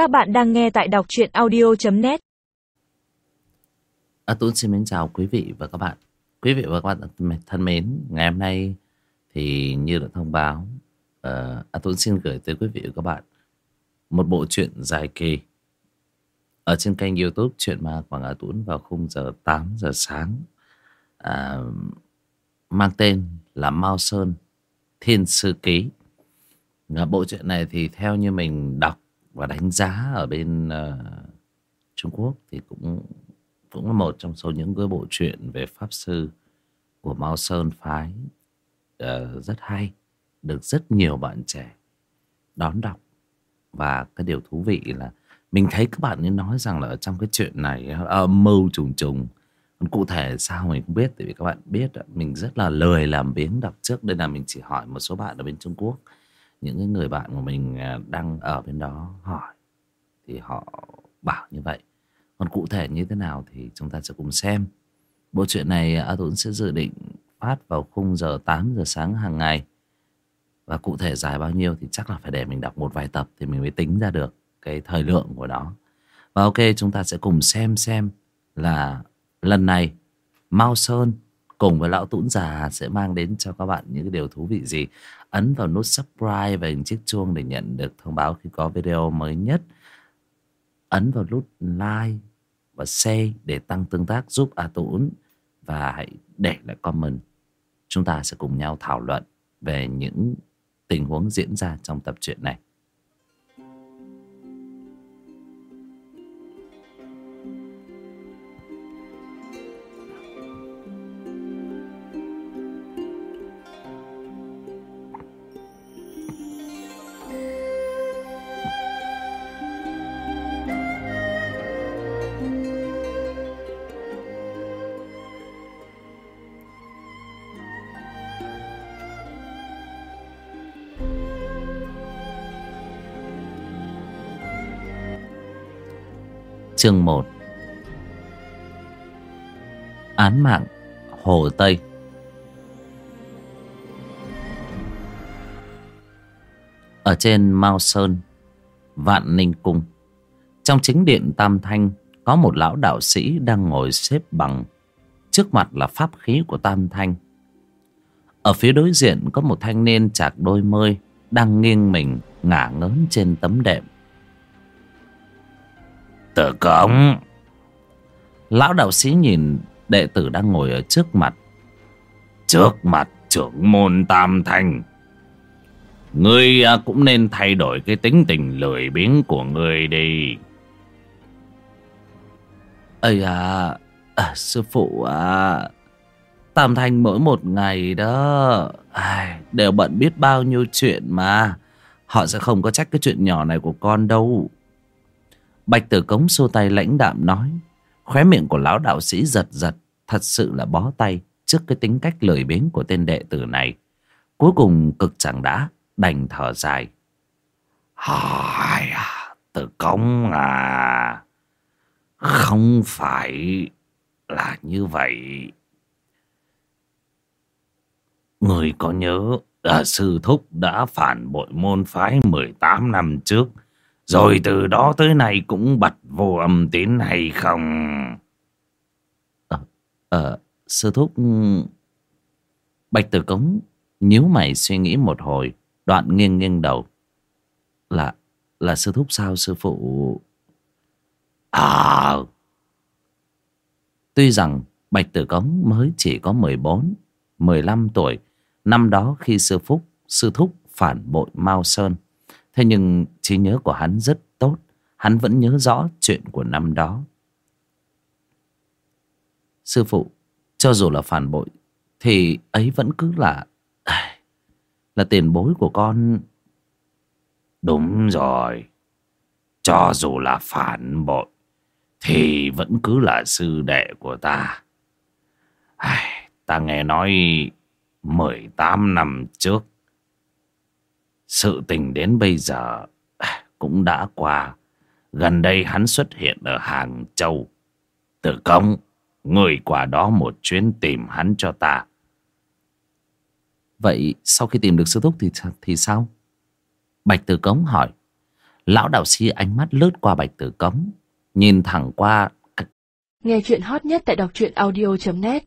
Các bạn đang nghe tại đọc truyện audio.net A à, Tuấn xin mến chào quý vị và các bạn. Quý vị và các bạn thân mến, ngày hôm nay thì như đã thông báo, uh, A Tuấn xin gửi tới quý vị và các bạn một bộ truyện dài kỳ ở trên kênh youtube Chuyện Ma Quảng A Tuấn vào khung giờ 8 giờ sáng uh, mang tên là Mao Sơn Thiên Sư Ký. Bộ truyện này thì theo như mình đọc và đánh giá ở bên uh, Trung Quốc thì cũng cũng là một trong số những cái bộ truyện về pháp sư của Mao Sơn phái. Uh, rất hay, được rất nhiều bạn trẻ đón đọc. Và cái điều thú vị là mình thấy các bạn ấy nói rằng là ở trong cái chuyện này âm mưu trùng trùng. Còn cụ thể sao mình không biết tại vì các bạn biết mình rất là lười làm biếng đọc trước nên là mình chỉ hỏi một số bạn ở bên Trung Quốc những cái người bạn của mình à, đang ở bên đó hỏi thì họ bảo như vậy. Còn cụ thể như thế nào thì chúng ta sẽ cùng xem. Bộ truyện này A Tuấn sẽ dự định phát vào khung giờ 8 giờ sáng hàng ngày. Và cụ thể dài bao nhiêu thì chắc là phải để mình đọc một vài tập thì mình mới tính ra được cái thời lượng của nó. Và ok, chúng ta sẽ cùng xem xem là lần này Mao Sơn cùng với lão tũn già sẽ mang đến cho các bạn những cái điều thú vị gì ấn vào nút subscribe và hình chiếc chuông để nhận được thông báo khi có video mới nhất. Ấn vào nút like và share để tăng tương tác, giúp A Tũng và hãy để lại comment. Chúng ta sẽ cùng nhau thảo luận về những tình huống diễn ra trong tập truyện này. Chương 1 Án mạng Hồ Tây. Ở trên Mao Sơn, Vạn Ninh Cung, Trong chính điện Tam Thanh Có một lão đạo sĩ đang ngồi xếp bằng Trước mặt là pháp khí của Tam Thanh. Ở phía đối diện có một thanh niên chạc đôi mươi Đang nghiêng mình ngả ngớn trên tấm đệm. Tử cổng Lão đạo sĩ nhìn đệ tử đang ngồi ở trước mặt. Trước mặt trưởng môn tam thanh Ngươi à, cũng nên thay đổi cái tính tình lười biếng của ngươi đi. Ây à, à Sư phụ à Tam thanh mỗi một ngày đó ai, Đều bận biết bao nhiêu chuyện mà. Họ sẽ không có trách cái chuyện nhỏ này của con đâu Bạch tử cống xô tay lãnh đạm nói. Khóe miệng của lão đạo sĩ giật giật. Thật sự là bó tay trước cái tính cách lười biếng của tên đệ tử này. Cuối cùng cực chẳng đã đành thở dài. Hài à, tử cống à. Không phải là như vậy. Người có nhớ là sư thúc đã phản bội môn phái 18 năm trước rồi từ đó tới nay cũng bật vô âm tín hay không? Ờ, ờ, sư thúc... Bạch tử cống nhíu mày suy nghĩ một hồi, đoạn nghiêng nghiêng đầu. Là, là sư thúc sao sư phụ? À... Tuy rằng Bạch Tử Cống mới chỉ có 14, 15 tuổi. Năm đó khi sư Phúc, sư thúc phản bội Mao Sơn. Thế nhưng trí nhớ của hắn rất tốt. Hắn vẫn nhớ rõ chuyện của năm đó. Sư phụ, Cho dù là phản bội, Thì ấy vẫn cứ là Là tiền bối của con. Đúng rồi. Cho dù là phản bội, Thì vẫn cứ là sư đệ của ta. Ta nghe nói 18 năm trước sự tình đến bây giờ cũng đã qua. Gần đây hắn xuất hiện ở Hàng Châu. Tử công, người qua đó một chuyến tìm hắn cho ta. Vậy sau khi tìm được sư thúc thì thì sao? Bạch Tử Cống hỏi. Lão đạo sĩ ánh mắt lướt qua bạch tử cống Nhìn thẳng qua Nghe chuyện hot nhất tại đọc truyện audio.net